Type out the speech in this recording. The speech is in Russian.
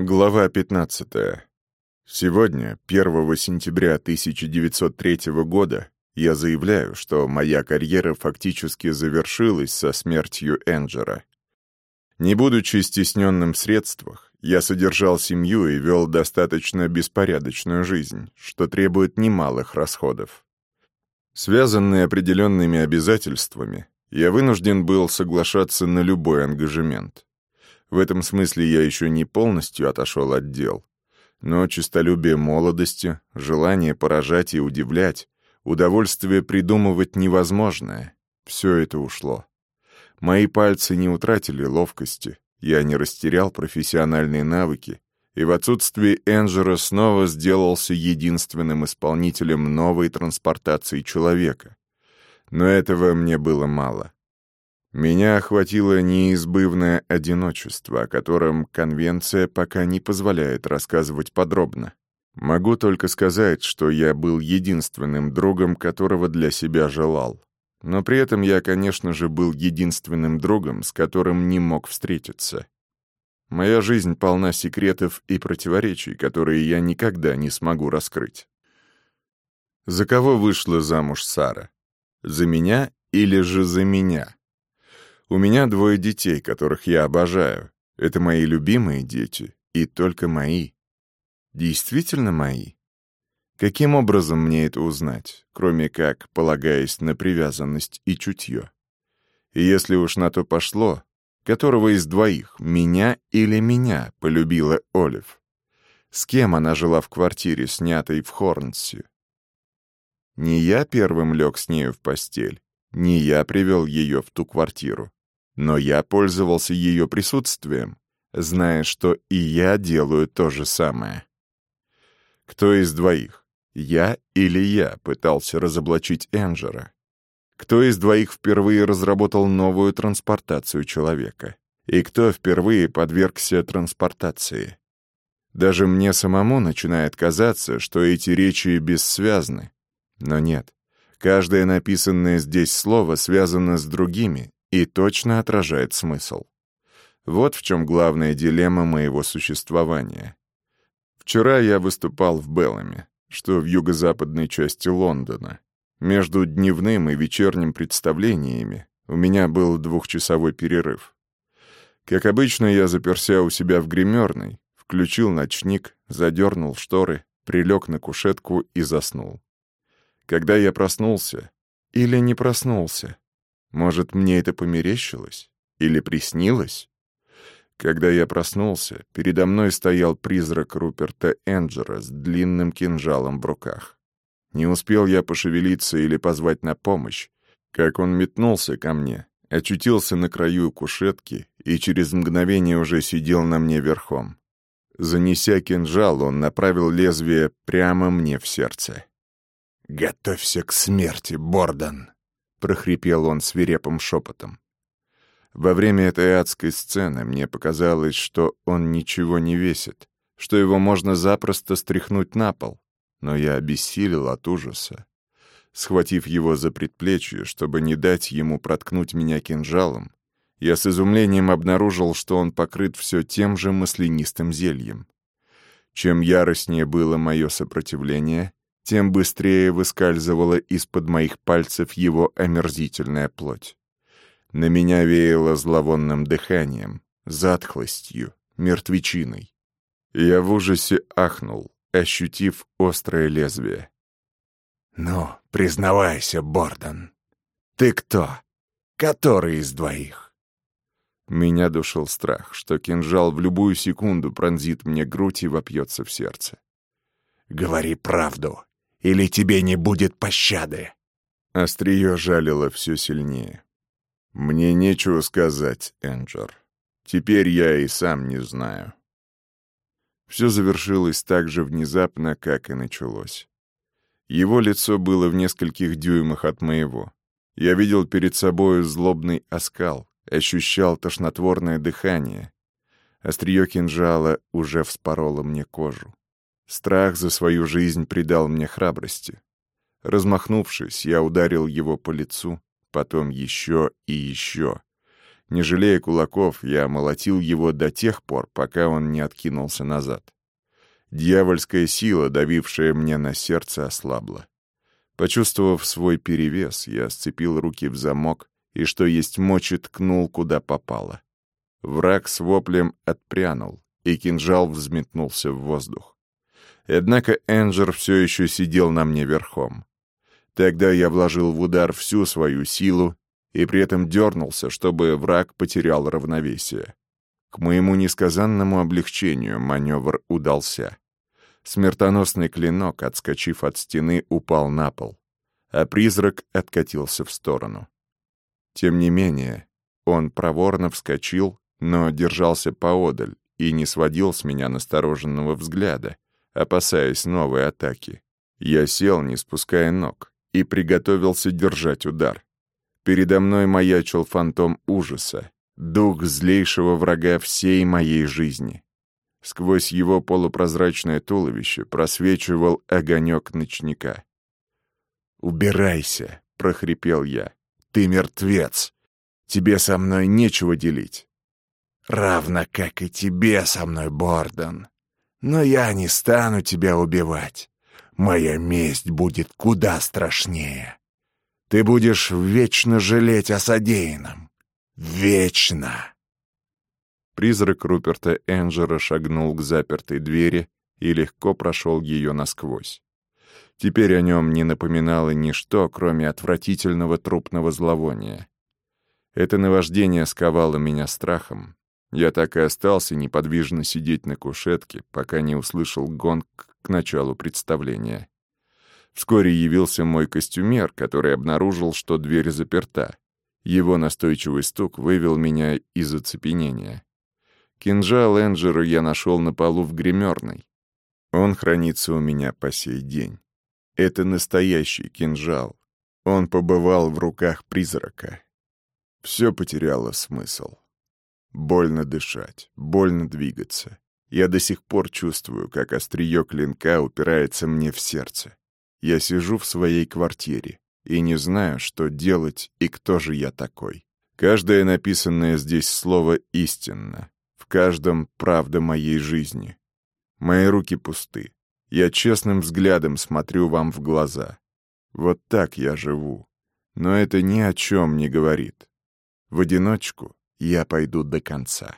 Глава 15. Сегодня, 1 сентября 1903 года, я заявляю, что моя карьера фактически завершилась со смертью Энджера. Не будучи стесненным в средствах, я содержал семью и вел достаточно беспорядочную жизнь, что требует немалых расходов. Связанный определенными обязательствами, я вынужден был соглашаться на любой ангажемент. В этом смысле я еще не полностью отошел от дел. Но честолюбие молодости, желание поражать и удивлять, удовольствие придумывать невозможное — все это ушло. Мои пальцы не утратили ловкости, я не растерял профессиональные навыки, и в отсутствии Энджера снова сделался единственным исполнителем новой транспортации человека. Но этого мне было мало. Меня охватило неизбывное одиночество, о котором конвенция пока не позволяет рассказывать подробно. Могу только сказать, что я был единственным другом, которого для себя желал. Но при этом я, конечно же, был единственным другом, с которым не мог встретиться. Моя жизнь полна секретов и противоречий, которые я никогда не смогу раскрыть. За кого вышла замуж Сара? За меня или же за меня? У меня двое детей, которых я обожаю. Это мои любимые дети, и только мои. Действительно мои? Каким образом мне это узнать, кроме как полагаясь на привязанность и чутье? И если уж на то пошло, которого из двоих, меня или меня, полюбила Олив? С кем она жила в квартире, снятой в Хорнсе? Не я первым лег с нею в постель, не я привел ее в ту квартиру. Но я пользовался ее присутствием, зная, что и я делаю то же самое. Кто из двоих, я или я, пытался разоблачить Энджера? Кто из двоих впервые разработал новую транспортацию человека? И кто впервые подвергся транспортации? Даже мне самому начинает казаться, что эти речи бессвязны. Но нет. Каждое написанное здесь слово связано с другими и точно отражает смысл. Вот в чем главная дилемма моего существования. Вчера я выступал в Белламе, что в юго-западной части Лондона. Между дневным и вечерним представлениями у меня был двухчасовой перерыв. Как обычно, я заперся у себя в гримерной, включил ночник, задернул шторы, прилег на кушетку и заснул. Когда я проснулся, или не проснулся, может, мне это померещилось? Или приснилось? Когда я проснулся, передо мной стоял призрак Руперта Энджера с длинным кинжалом в руках. Не успел я пошевелиться или позвать на помощь, как он метнулся ко мне, очутился на краю кушетки и через мгновение уже сидел на мне верхом. Занеся кинжал, он направил лезвие прямо мне в сердце. «Готовься к смерти, Бордон!» — прохрипел он свирепым шепотом. Во время этой адской сцены мне показалось, что он ничего не весит, что его можно запросто стряхнуть на пол, но я обессилел от ужаса. Схватив его за предплечье, чтобы не дать ему проткнуть меня кинжалом, я с изумлением обнаружил, что он покрыт все тем же маслянистым зельем. Чем яростнее было мое сопротивление, тем быстрее выскальзывала из-под моих пальцев его омерзительная плоть. На меня веяло зловонным дыханием, затхлостью, мертвечиной. Я в ужасе ахнул, ощутив острое лезвие. «Ну, признавайся, Бордон, ты кто? Который из двоих?» Меня душил страх, что кинжал в любую секунду пронзит мне грудь и вопьется в сердце. «Говори правду, или тебе не будет пощады!» Острие жалило все сильнее. «Мне нечего сказать, Энджер. Теперь я и сам не знаю». Все завершилось так же внезапно, как и началось. Его лицо было в нескольких дюймах от моего. Я видел перед собой злобный оскал, ощущал тошнотворное дыхание. Острие кинжала уже вспороло мне кожу. Страх за свою жизнь придал мне храбрости. Размахнувшись, я ударил его по лицу, потом еще и еще. Не жалея кулаков, я молотил его до тех пор, пока он не откинулся назад. Дьявольская сила, давившая мне на сердце, ослабла. Почувствовав свой перевес, я сцепил руки в замок и, что есть мочи, ткнул, куда попало. Враг с воплем отпрянул, и кинжал взметнулся в воздух. Однако Энджер все еще сидел на мне верхом. Тогда я вложил в удар всю свою силу и при этом дернулся, чтобы враг потерял равновесие. К моему несказанному облегчению маневр удался. Смертоносный клинок, отскочив от стены, упал на пол, а призрак откатился в сторону. Тем не менее, он проворно вскочил, но держался поодаль и не сводил с меня настороженного взгляда, опасаясь новой атаки. Я сел, не спуская ног, и приготовился держать удар. Передо мной маячил фантом ужаса, дух злейшего врага всей моей жизни. Сквозь его полупрозрачное туловище просвечивал огонек ночника. «Убирайся!» — прохрипел я. «Ты мертвец! Тебе со мной нечего делить!» «Равно как и тебе со мной, Бордон. Но я не стану тебя убивать. Моя месть будет куда страшнее. Ты будешь вечно жалеть о содеянном. Вечно!» Призрак Руперта Энджера шагнул к запертой двери и легко прошел ее насквозь. Теперь о нем не напоминало ничто, кроме отвратительного трупного зловония. Это наваждение сковало меня страхом. Я так и остался неподвижно сидеть на кушетке, пока не услышал гонг к началу представления. Вскоре явился мой костюмер, который обнаружил, что дверь заперта. Его настойчивый стук вывел меня из оцепенения. Кинжал Энджеру я нашел на полу в гримерной. Он хранится у меня по сей день. Это настоящий кинжал. Он побывал в руках призрака. Все потеряло смысл. Больно дышать, больно двигаться. Я до сих пор чувствую, как острие клинка упирается мне в сердце. Я сижу в своей квартире и не знаю, что делать и кто же я такой. Каждое написанное здесь слово истинно каждом правда моей жизни. Мои руки пусты. Я честным взглядом смотрю вам в глаза. Вот так я живу. Но это ни о чем не говорит. В одиночку я пойду до конца.